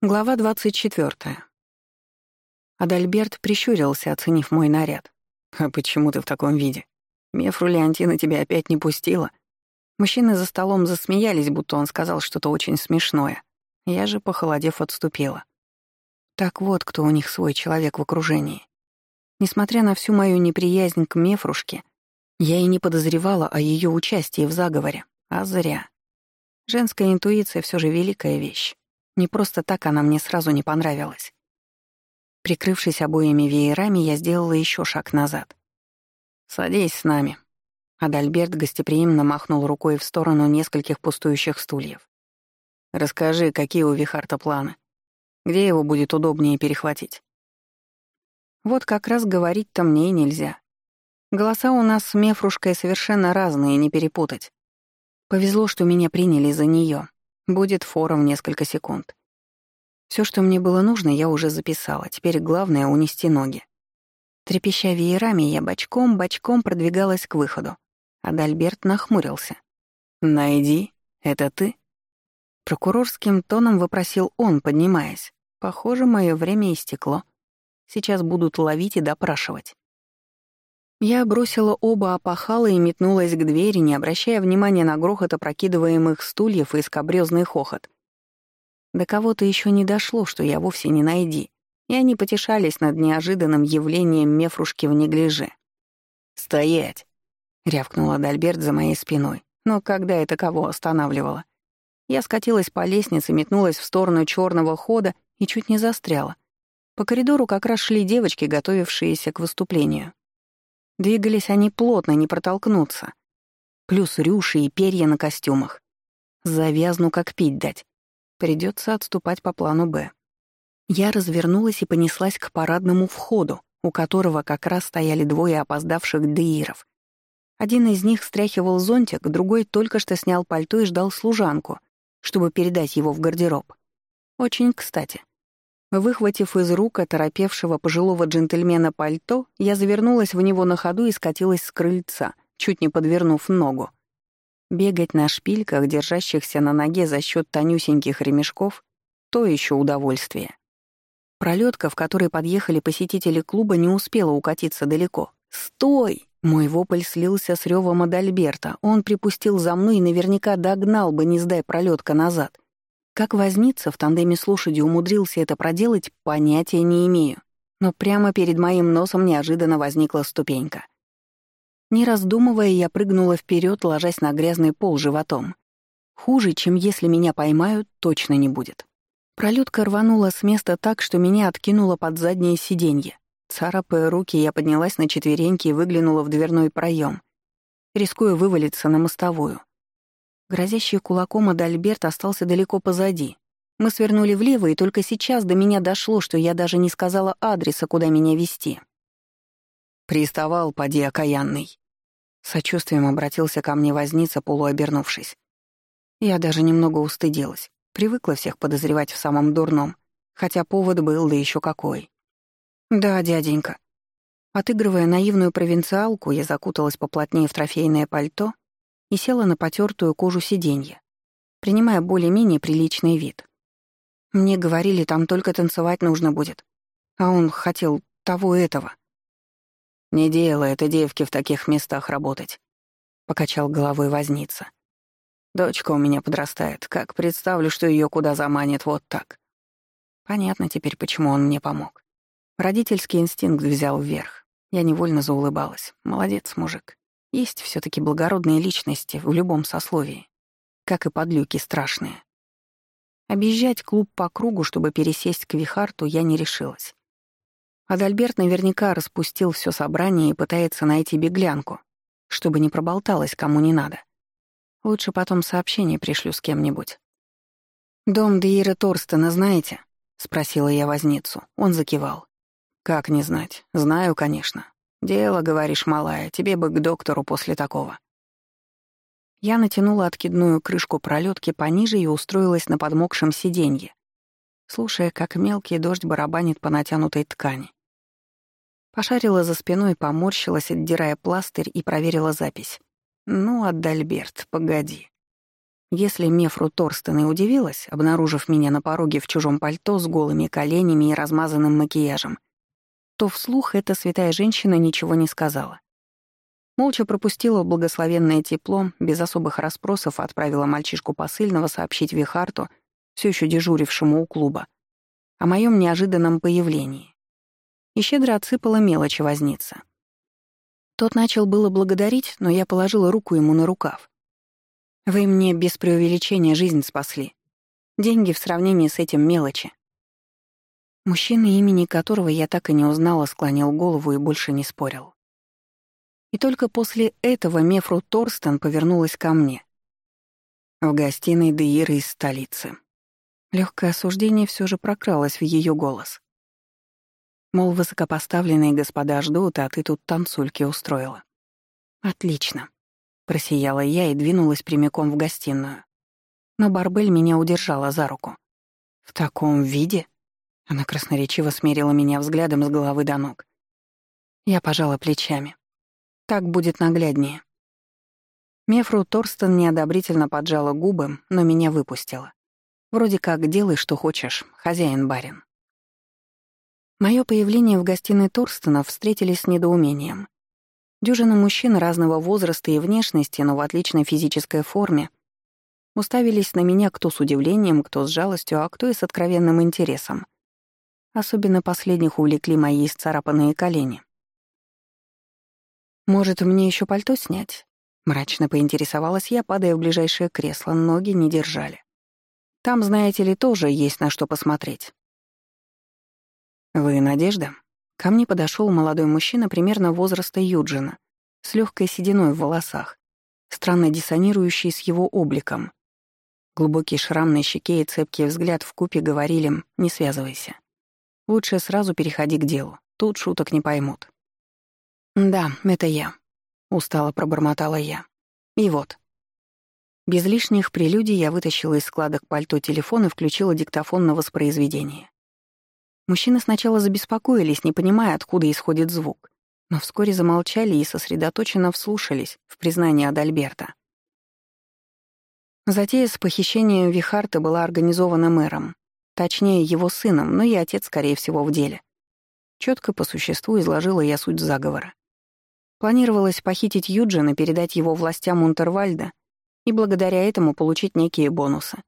Глава 24. Адальберт прищурился, оценив мой наряд. «А почему ты в таком виде? Мефру Леонтина тебя опять не пустила?» Мужчины за столом засмеялись, будто он сказал что-то очень смешное. Я же, похолодев, отступила. Так вот, кто у них свой человек в окружении. Несмотря на всю мою неприязнь к Мефрушке, я и не подозревала о ее участии в заговоре, а зря. Женская интуиция все же великая вещь. Не просто так она мне сразу не понравилась. Прикрывшись обоими веерами, я сделала еще шаг назад. «Садись с нами». Адальберт гостеприимно махнул рукой в сторону нескольких пустующих стульев. «Расскажи, какие у Вихарта планы? Где его будет удобнее перехватить?» Вот как раз говорить-то мне и нельзя. Голоса у нас с Мефрушкой совершенно разные, не перепутать. Повезло, что меня приняли за нее. Будет фора в несколько секунд. Все, что мне было нужно, я уже записала. Теперь главное — унести ноги. Трепеща веерами, я бочком-бочком продвигалась к выходу. Адальберт нахмурился. «Найди, это ты?» Прокурорским тоном вопросил он, поднимаясь. «Похоже, мое время истекло. Сейчас будут ловить и допрашивать». Я бросила оба опахала и метнулась к двери, не обращая внимания на грохот опрокидываемых стульев и скобрёзный хохот. До кого-то еще не дошло, что я вовсе не найди, и они потешались над неожиданным явлением мефрушки в неглиже. «Стоять!» — рявкнула Адальберт за моей спиной. Но когда это кого останавливало? Я скатилась по лестнице, метнулась в сторону черного хода и чуть не застряла. По коридору как раз шли девочки, готовившиеся к выступлению. Двигались они плотно, не протолкнуться. Плюс рюши и перья на костюмах. Завязну, как пить дать. Придется отступать по плану «Б». Я развернулась и понеслась к парадному входу, у которого как раз стояли двое опоздавших деиров. Один из них стряхивал зонтик, другой только что снял пальто и ждал служанку, чтобы передать его в гардероб. Очень кстати. Выхватив из рук оторопевшего пожилого джентльмена пальто, я завернулась в него на ходу и скатилась с крыльца, чуть не подвернув ногу. Бегать на шпильках, держащихся на ноге за счет тонюсеньких ремешков — то еще удовольствие. Пролетка, в которой подъехали посетители клуба, не успела укатиться далеко. «Стой!» Мой вопль слился с ревом Адальберта. Он припустил за мной и наверняка догнал бы, не сдай пролетка назад. Как возница в тандеме с лошадью умудрился это проделать, понятия не имею. Но прямо перед моим носом неожиданно возникла ступенька. Не раздумывая, я прыгнула вперед, ложась на грязный пол животом. Хуже, чем если меня поймают, точно не будет. Пролетка рванула с места так, что меня откинуло под заднее сиденье. Царапая руки, я поднялась на четвереньки и выглянула в дверной проем, рискуя вывалиться на мостовую. Грозящий кулаком Адальберт остался далеко позади. Мы свернули влево, и только сейчас до меня дошло, что я даже не сказала адреса, куда меня вести. «Приставал, поди окаянный». Сочувствием обратился ко мне возница, полуобернувшись. Я даже немного устыдилась. Привыкла всех подозревать в самом дурном, хотя повод был, да еще какой. «Да, дяденька». Отыгрывая наивную провинциалку, я закуталась поплотнее в трофейное пальто и села на потертую кожу сиденья, принимая более-менее приличный вид. Мне говорили, там только танцевать нужно будет. А он хотел того этого. «Не дело это девки в таких местах работать», — покачал головой возница. «Дочка у меня подрастает. Как представлю, что ее куда заманит вот так». Понятно теперь, почему он мне помог. Родительский инстинкт взял вверх. Я невольно заулыбалась. Молодец, мужик. Есть все таки благородные личности в любом сословии, как и подлюки страшные. Объезжать клуб по кругу, чтобы пересесть к Вихарту, я не решилась. Адальберт наверняка распустил все собрание и пытается найти беглянку, чтобы не проболталась кому не надо. Лучше потом сообщение пришлю с кем-нибудь. «Дом Деира Торстена знаете?» — спросила я возницу. Он закивал. «Как не знать? Знаю, конечно. «Дело, говоришь, малая, тебе бы к доктору после такого». Я натянула откидную крышку пролетки пониже и устроилась на подмокшем сиденье, слушая, как мелкий дождь барабанит по натянутой ткани. Пошарила за спиной, поморщилась, отдирая пластырь и проверила запись. «Ну, Адальберт, погоди». Если Мефру Торстен и удивилась, обнаружив меня на пороге в чужом пальто с голыми коленями и размазанным макияжем, то вслух эта святая женщина ничего не сказала. Молча пропустила благословенное тепло, без особых расспросов отправила мальчишку посыльного сообщить Вихарту, все еще дежурившему у клуба, о моем неожиданном появлении. И щедро отсыпала мелочи возница. Тот начал было благодарить, но я положила руку ему на рукав. Вы мне без преувеличения жизнь спасли. Деньги в сравнении с этим мелочи. Мужчина, имени которого я так и не узнала, склонил голову и больше не спорил. И только после этого Мефру Торстен повернулась ко мне. В гостиной Деиры из столицы. Легкое осуждение все же прокралось в ее голос. Мол, высокопоставленные господа ждут, а ты тут танцульки устроила. Отлично. Просияла я и двинулась прямиком в гостиную. Но Барбель меня удержала за руку. «В таком виде?» Она красноречиво смерила меня взглядом с головы до ног. Я пожала плечами. «Так будет нагляднее». Мефру Торстен неодобрительно поджала губы, но меня выпустила. Вроде как «делай, что хочешь, хозяин-барин». Моё появление в гостиной Торстена встретились с недоумением. Дюжина мужчин разного возраста и внешности, но в отличной физической форме, уставились на меня кто с удивлением, кто с жалостью, а кто и с откровенным интересом. Особенно последних увлекли мои исцарапанные колени. «Может, мне еще пальто снять?» Мрачно поинтересовалась я, падая в ближайшее кресло, ноги не держали. «Там, знаете ли, тоже есть на что посмотреть». «Вы Надежда?» Ко мне подошел молодой мужчина примерно возраста Юджина, с легкой сединой в волосах, странно диссонирующий с его обликом. Глубокий шрам на щеке и цепкий взгляд в купе говорили «не связывайся». Лучше сразу переходи к делу, тут шуток не поймут. «Да, это я», — устало пробормотала я. «И вот». Без лишних прелюдий я вытащила из складок пальто телефон и включила диктофон на воспроизведение. Мужчины сначала забеспокоились, не понимая, откуда исходит звук, но вскоре замолчали и сосредоточенно вслушались в признание Адальберта. Затея с похищением Вихарта была организована мэром, точнее, его сыном, но и отец, скорее всего, в деле. Четко по существу изложила я суть заговора. Планировалось похитить Юджина, передать его властям Унтервальда и благодаря этому получить некие бонусы.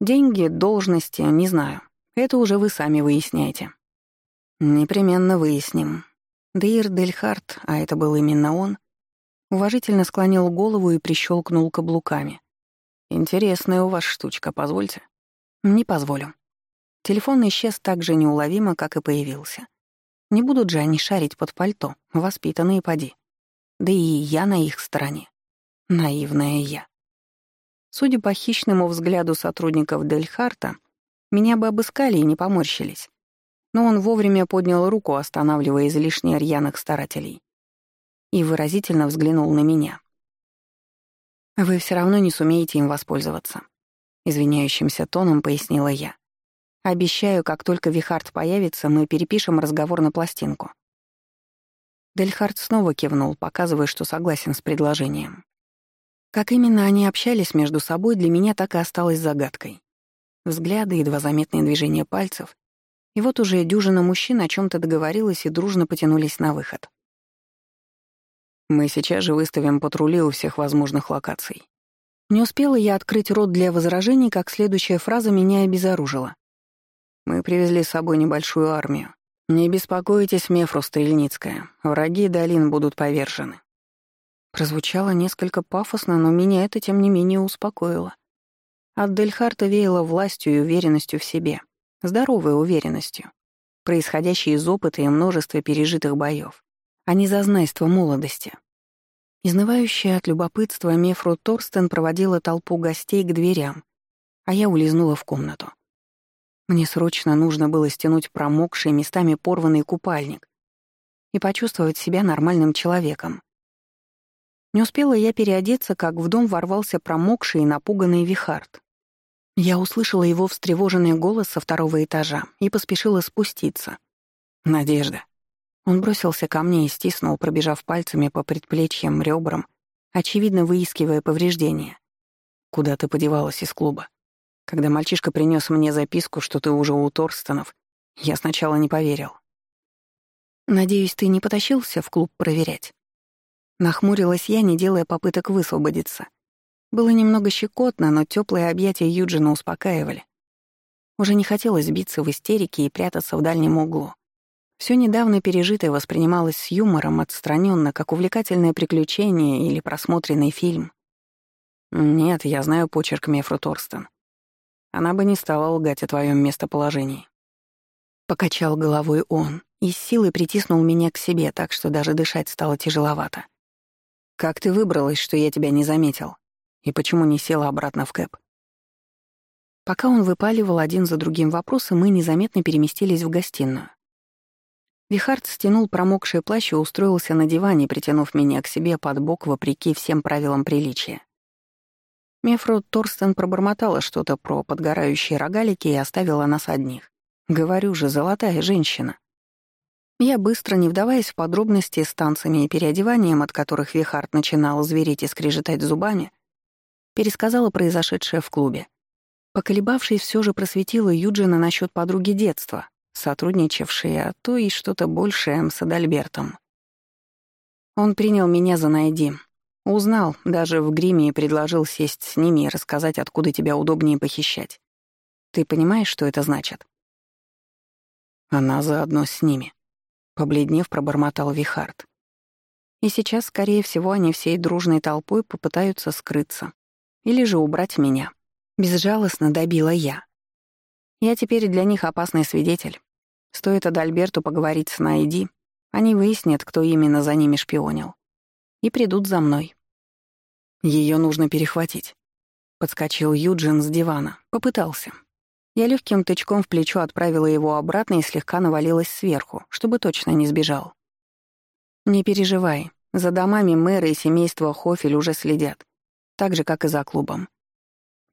Деньги, должности, не знаю. Это уже вы сами выясняете. Непременно выясним. Дейр Дельхарт, а это был именно он, уважительно склонил голову и прищелкнул каблуками. «Интересная у вас штучка, позвольте». «Не позволю». Телефон исчез так же неуловимо, как и появился. Не будут же они шарить под пальто, воспитанные поди. Да и я на их стороне. Наивная я. Судя по хищному взгляду сотрудников Дельхарта, меня бы обыскали и не поморщились. Но он вовремя поднял руку, останавливая излишне рьяных старателей. И выразительно взглянул на меня. «Вы все равно не сумеете им воспользоваться», — извиняющимся тоном пояснила я. «Обещаю, как только Вихард появится, мы перепишем разговор на пластинку». Дельхард снова кивнул, показывая, что согласен с предложением. Как именно они общались между собой, для меня так и осталось загадкой. Взгляды, едва заметные движения пальцев. И вот уже дюжина мужчин о чем то договорилась и дружно потянулись на выход. «Мы сейчас же выставим патрули у всех возможных локаций». Не успела я открыть рот для возражений, как следующая фраза меня обезоружила. «Мы привезли с собой небольшую армию. Не беспокойтесь, Мефру Стрельницкая, враги долин будут повержены». Прозвучало несколько пафосно, но меня это, тем не менее, успокоило. От Дельхарта веяло властью и уверенностью в себе, здоровой уверенностью, происходящей из опыта и множества пережитых боев, а не зазнайства молодости. Изнывающая от любопытства Мефру Торстен проводила толпу гостей к дверям, а я улизнула в комнату. Мне срочно нужно было стянуть промокший, местами порванный купальник и почувствовать себя нормальным человеком. Не успела я переодеться, как в дом ворвался промокший и напуганный Вихард. Я услышала его встревоженный голос со второго этажа и поспешила спуститься. «Надежда». Он бросился ко мне и стиснул, пробежав пальцами по предплечьям, ребрам, очевидно выискивая повреждения. куда ты подевалась из клуба. Когда мальчишка принес мне записку, что ты уже у Торстонов, я сначала не поверил. «Надеюсь, ты не потащился в клуб проверять?» Нахмурилась я, не делая попыток высвободиться. Было немного щекотно, но теплые объятия Юджина успокаивали. Уже не хотелось биться в истерике и прятаться в дальнем углу. Все недавно пережитое воспринималось с юмором отстраненно, как увлекательное приключение или просмотренный фильм. «Нет, я знаю почерк Мефру Торстен. Она бы не стала лгать о твоем местоположении». Покачал головой он и с силой притиснул меня к себе, так что даже дышать стало тяжеловато. «Как ты выбралась, что я тебя не заметил? И почему не села обратно в кэп?» Пока он выпаливал один за другим вопросы, мы незаметно переместились в гостиную. Вихард стянул промокший плащ и устроился на диване, притянув меня к себе под бок вопреки всем правилам приличия. Мефру Торстен пробормотала что-то про подгорающие рогалики и оставила нас одних. Говорю же, золотая женщина. Я быстро, не вдаваясь в подробности с танцами и переодеванием, от которых Вихард начинал звереть и скрежетать зубами, пересказала произошедшее в клубе. Поколебавшись, все же просветила Юджина насчет подруги детства, сотрудничавшей, а то и что-то большее с Адальбертом. Он принял меня за Найди. Узнал, даже в гриме и предложил сесть с ними и рассказать, откуда тебя удобнее похищать. Ты понимаешь, что это значит? Она заодно с ними. Побледнев, пробормотал Вихард. И сейчас, скорее всего, они всей дружной толпой попытаются скрыться. Или же убрать меня. Безжалостно добила я. Я теперь для них опасный свидетель. Стоит Адальберту поговорить с Найди, они выяснят, кто именно за ними шпионил. И придут за мной. Ее нужно перехватить. Подскочил Юджин с дивана. Попытался. Я легким тычком в плечо отправила его обратно и слегка навалилась сверху, чтобы точно не сбежал. «Не переживай. За домами мэра и семейства Хофель уже следят. Так же, как и за клубом.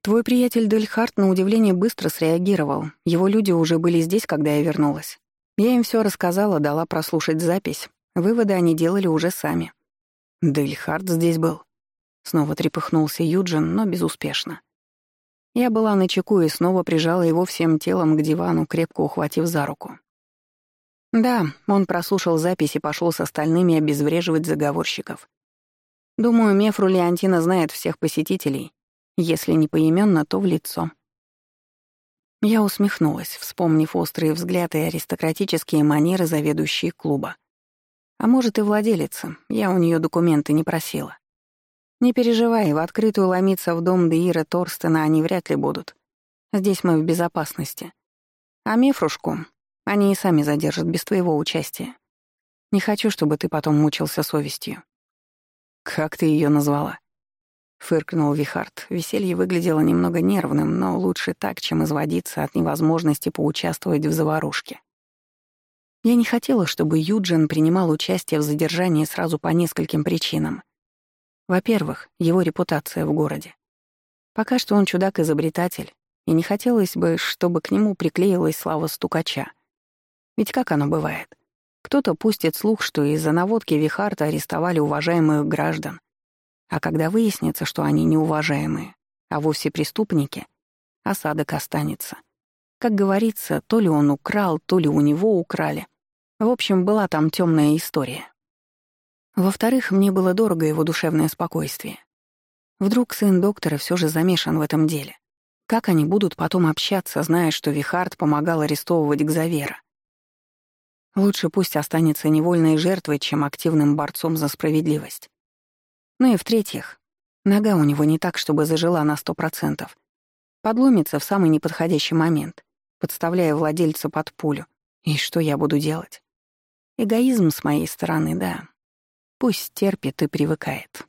Твой приятель Дельхарт на удивление быстро среагировал. Его люди уже были здесь, когда я вернулась. Я им все рассказала, дала прослушать запись. Выводы они делали уже сами. Дельхарт здесь был. Снова трепыхнулся Юджин, но безуспешно. Я была на чеку и снова прижала его всем телом к дивану, крепко ухватив за руку. Да, он прослушал запись и пошел с остальными обезвреживать заговорщиков. Думаю, Мефру Леонтина знает всех посетителей если не поименно, то в лицо. Я усмехнулась, вспомнив острые взгляды и аристократические манеры заведующей клуба. А может, и владелица, я у нее документы не просила. Не переживай, в открытую ломиться в дом Деира Торстена они вряд ли будут. Здесь мы в безопасности. А Мифрушку они и сами задержат без твоего участия. Не хочу, чтобы ты потом мучился совестью. Как ты ее назвала? Фыркнул Вихард. Веселье выглядело немного нервным, но лучше так, чем изводиться от невозможности поучаствовать в заварушке. Я не хотела, чтобы Юджин принимал участие в задержании сразу по нескольким причинам. Во-первых, его репутация в городе. Пока что он чудак-изобретатель, и не хотелось бы, чтобы к нему приклеилась слава стукача. Ведь как оно бывает? Кто-то пустит слух, что из-за наводки Вихарта арестовали уважаемых граждан, а когда выяснится, что они неуважаемые, а вовсе преступники, осадок останется. Как говорится, то ли он украл, то ли у него украли. В общем, была там темная история. Во-вторых, мне было дорого его душевное спокойствие. Вдруг сын доктора все же замешан в этом деле. Как они будут потом общаться, зная, что Вихард помогал арестовывать Гзавера? Лучше пусть останется невольной жертвой, чем активным борцом за справедливость. Ну и в-третьих, нога у него не так, чтобы зажила на сто процентов. Подломится в самый неподходящий момент, подставляя владельца под пулю. И что я буду делать? Эгоизм с моей стороны, да. Пусть терпит и привыкает.